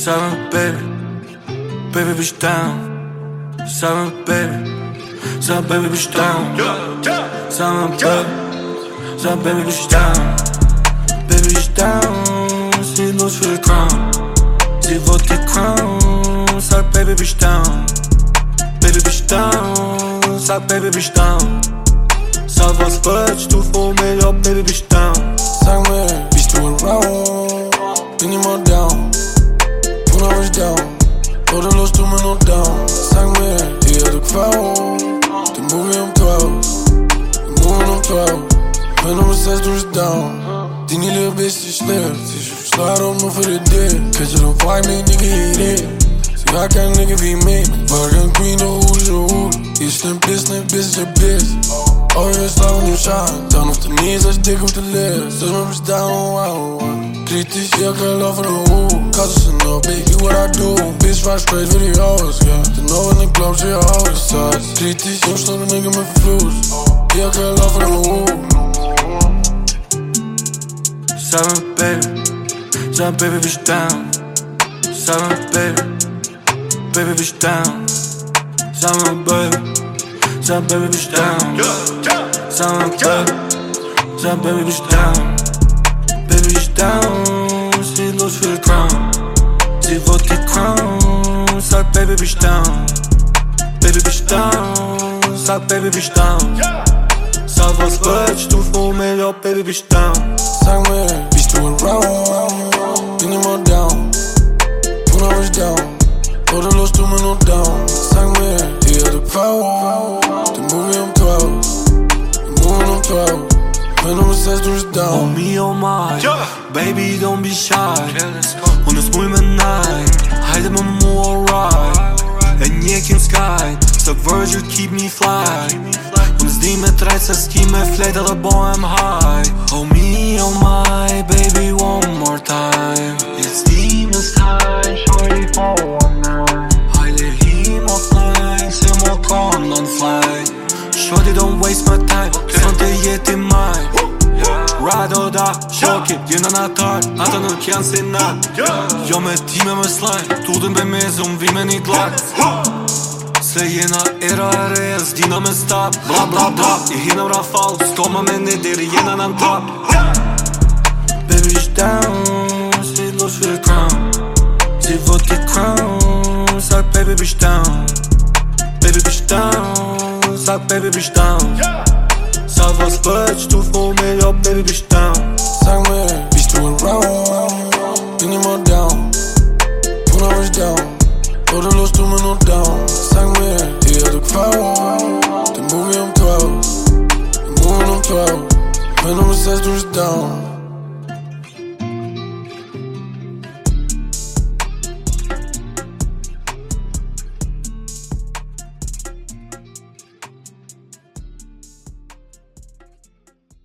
Seven baby, baby bitch down. Seven baby, seven baby bitch down. Seven baby, seven baby bitch down. Baby bitch down, los für die Crown. Sie wird die Crown, sag Baby bitch down. Baby bitch down, sag Baby bitch down. Sag was wird, du vor mir, ja Baby bitch down. Sag mir, bist du around? 12. The movie I'm 12. The movie I'm 12. Ben op mijn zes doe ze down. Tien die little bitch die slip. Ze is slide om nog voor de dick. Cause you look like me, nigga, hit it. Ze a een nigga wie me. Bargain queen queen, oh, hoe ze hoe. Je slim bitch, slim bitch, je bitch. Oh, je slaapt nu shine. Dan op de knees als je up the de So I'm just down, wow. Kritisch, je kan love van een. Cause it's enough, baby, what I do. Bitch, waar straight voor die hoes, ja. De know in de club, ze je hoes, size. Kritisch, yo, stond een nigga met vloes. Ja, kan love van de hoek. Seven baby, seven baby bitch down. Seven baby, baby bitch down. Seven baby, seven baby bitch down. Seven baby, seven baby bitch down. Baby bitch down, sie los für die Crown. Sie sag Baby bitch down. Baby bitch down, sag Baby bitch down. Sag was wird, du vor mir, ja Baby bitch down. Sag mir, bist du around? Bin immer down. Bruder, ich down. Oder los du mir nur down. Sag mir, hier der Power. Den Movie um 12. Den Movie um 12. Wenn du bist, du bist down. me, oh my Baby, don't be shy Und Së Virgil keep me fly. Unë s'di me trejt se s'ki me flejt edhe bohem high. Oh me, oh my Baby, one more time. It's demons time Shorty for one night. Hajde him offline Se mo kon on fly. Shorty don't waste my time. Sën të jeti mine. Ride or die, shoki, jena në atar Ata nuk janë si na. Jo me ti me më slajn Tutën be mezë, unë vi me një glak Se jena era e re, s'dina me stop Bla bla bla, i hina rafal S'ko ma me një diri, jena në top Baby is down, si los for the crown Si vot the crown, sak baby bitch down. Baby bitch down, sak baby bitch down. Sa was bitch, du vor mir, ja baby bitch down. Sag mir, bist du around? Down.